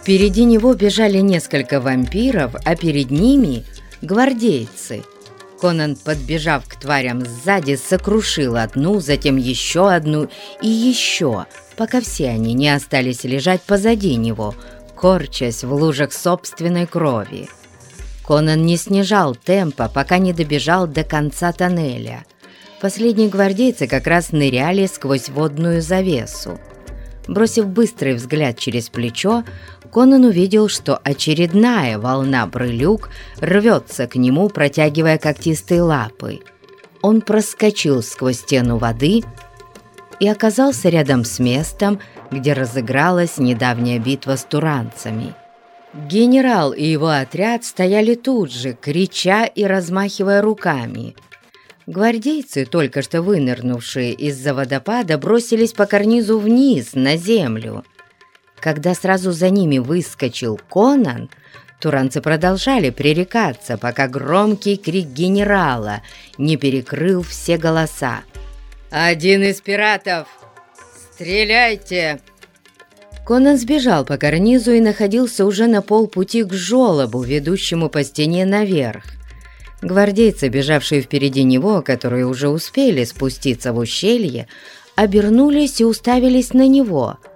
Впереди него бежали несколько вампиров, а перед ними — гвардейцы. Конан, подбежав к тварям сзади, сокрушил одну, затем еще одну и еще, пока все они не остались лежать позади него, корчась в лужах собственной крови. Конан не снижал темпа, пока не добежал до конца тоннеля. Последние гвардейцы как раз ныряли сквозь водную завесу. Бросив быстрый взгляд через плечо, Конан увидел, что очередная волна брылюк рвется к нему, протягивая когтистые лапы. Он проскочил сквозь стену воды и оказался рядом с местом, где разыгралась недавняя битва с туранцами. Генерал и его отряд стояли тут же, крича и размахивая руками. Гвардейцы, только что вынырнувшие из-за водопада, бросились по карнизу вниз, на землю. Когда сразу за ними выскочил Конан, туранцы продолжали пререкаться, пока громкий крик генерала не перекрыл все голоса. «Один из пиратов! Стреляйте!» Конан сбежал по карнизу и находился уже на полпути к жолобу, ведущему по стене наверх. Гвардейцы, бежавшие впереди него, которые уже успели спуститься в ущелье, обернулись и уставились на него –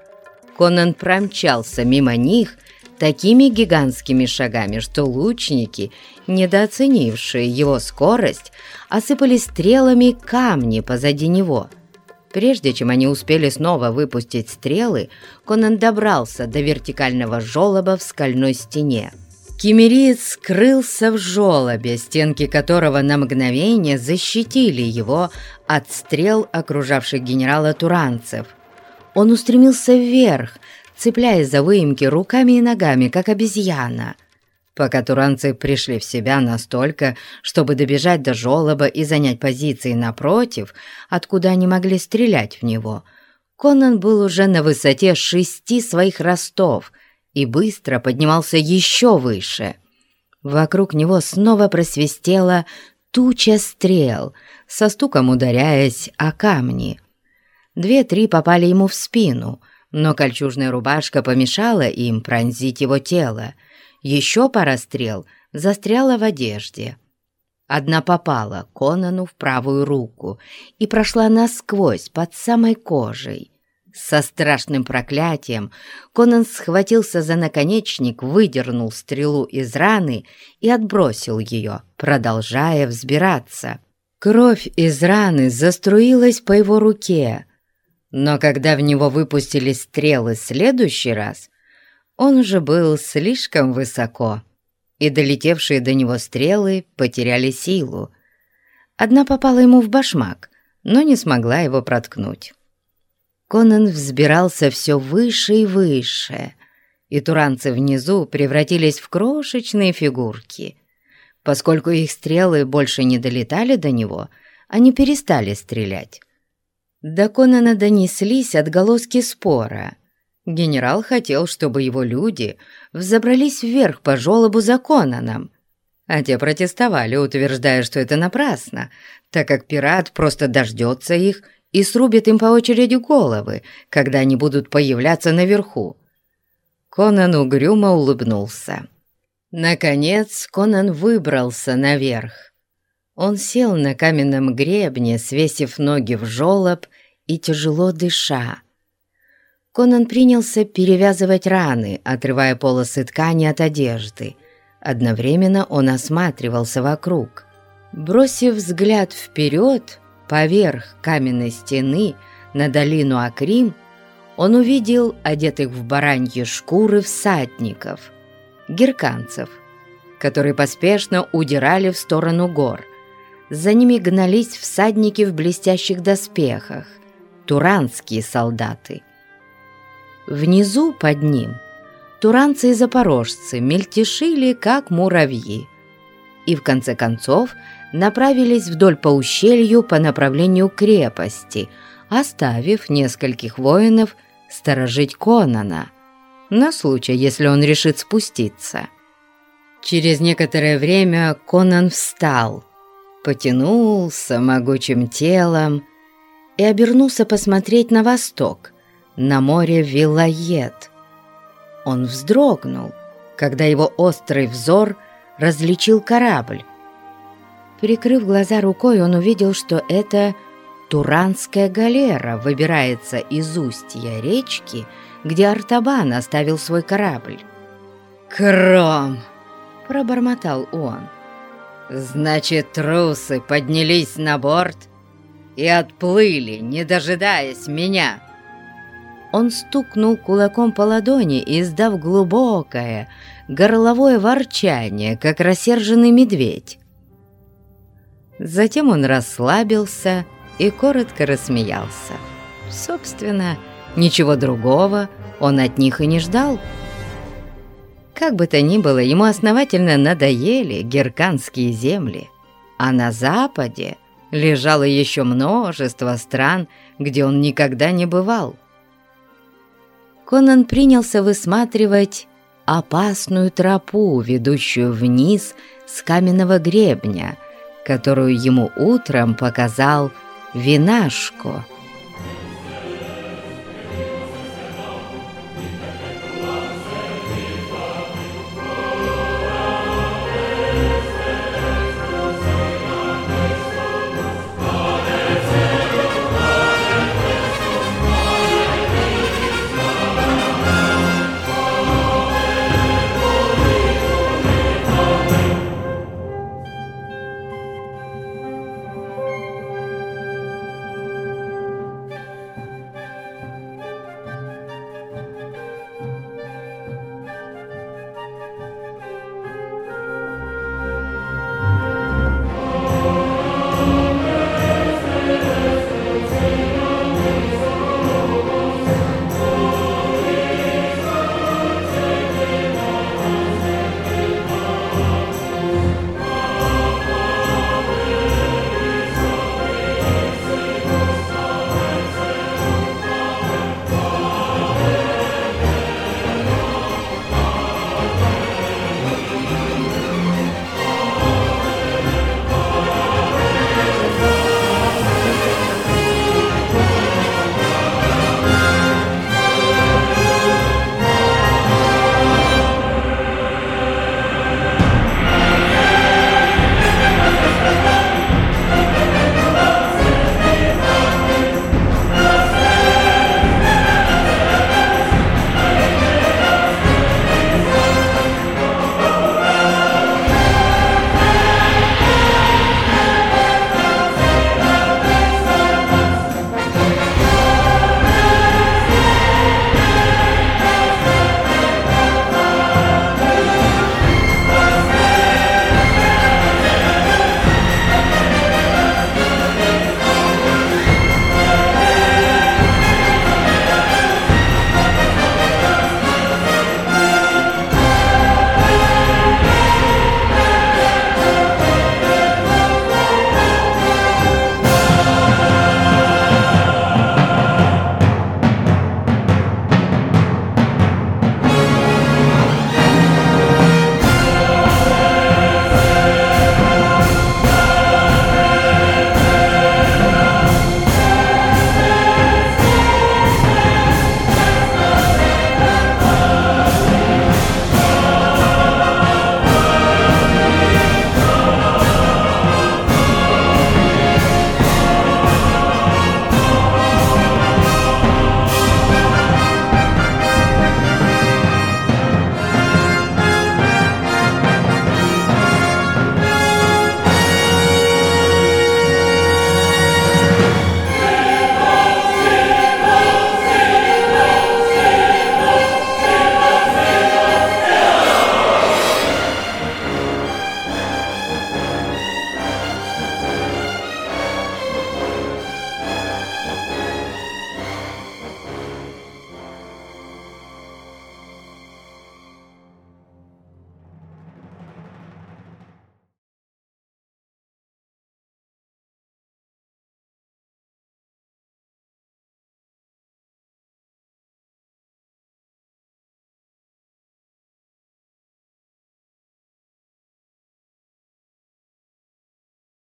Конан промчался мимо них такими гигантскими шагами, что лучники, недооценившие его скорость, осыпали стрелами камни позади него. Прежде чем они успели снова выпустить стрелы, Конан добрался до вертикального жолоба в скальной стене. Кемериец скрылся в жолобе, стенки которого на мгновение защитили его от стрел окружавших генерала Туранцев – он устремился вверх, цепляясь за выемки руками и ногами, как обезьяна. Пока туранцы пришли в себя настолько, чтобы добежать до жолоба и занять позиции напротив, откуда они могли стрелять в него, Конан был уже на высоте шести своих ростов и быстро поднимался еще выше. Вокруг него снова просвистела туча стрел, со стуком ударяясь о камни — Две-три попали ему в спину, но кольчужная рубашка помешала им пронзить его тело. Еще пара стрел застряла в одежде. Одна попала Конану в правую руку и прошла насквозь под самой кожей. Со страшным проклятием Конан схватился за наконечник, выдернул стрелу из раны и отбросил ее, продолжая взбираться. Кровь из раны заструилась по его руке, но когда в него выпустили стрелы следующий раз, он уже был слишком высоко, и долетевшие до него стрелы потеряли силу. Одна попала ему в башмак, но не смогла его проткнуть. Конан взбирался все выше и выше, и туранцы внизу превратились в крошечные фигурки. Поскольку их стрелы больше не долетали до него, они перестали стрелять. До Конана донеслись отголоски спора. Генерал хотел, чтобы его люди взобрались вверх по жолобу за Конаном, а те протестовали, утверждая, что это напрасно, так как пират просто дождется их и срубит им по очереди головы, когда они будут появляться наверху. Конан угрюмо улыбнулся. Наконец Конан выбрался наверх. Он сел на каменном гребне, свесив ноги в жолоб и тяжело дыша. Конан принялся перевязывать раны, отрывая полосы ткани от одежды. Одновременно он осматривался вокруг. Бросив взгляд вперед, поверх каменной стены, на долину Акрим, он увидел одетых в бараньи шкуры всадников, герканцев, которые поспешно удирали в сторону гор. За ними гнались всадники в блестящих доспехах – туранские солдаты. Внизу под ним туранцы и запорожцы мельтешили, как муравьи, и в конце концов направились вдоль по ущелью по направлению крепости, оставив нескольких воинов сторожить Конана на случай, если он решит спуститься. Через некоторое время Конан встал, потянулся могучим телом и обернулся посмотреть на восток, на море Вилает. Он вздрогнул, когда его острый взор различил корабль. Прикрыв глаза рукой, он увидел, что это Туранская галера выбирается из устья речки, где Артабан оставил свой корабль. «Кром!» — пробормотал он. «Значит, трусы поднялись на борт и отплыли, не дожидаясь меня!» Он стукнул кулаком по ладони, издав глубокое, горловое ворчание, как рассерженный медведь. Затем он расслабился и коротко рассмеялся. Собственно, ничего другого он от них и не ждал. Как бы то ни было, ему основательно надоели герканские земли, а на западе лежало еще множество стран, где он никогда не бывал. Конан принялся высматривать опасную тропу, ведущую вниз с каменного гребня, которую ему утром показал Винашко.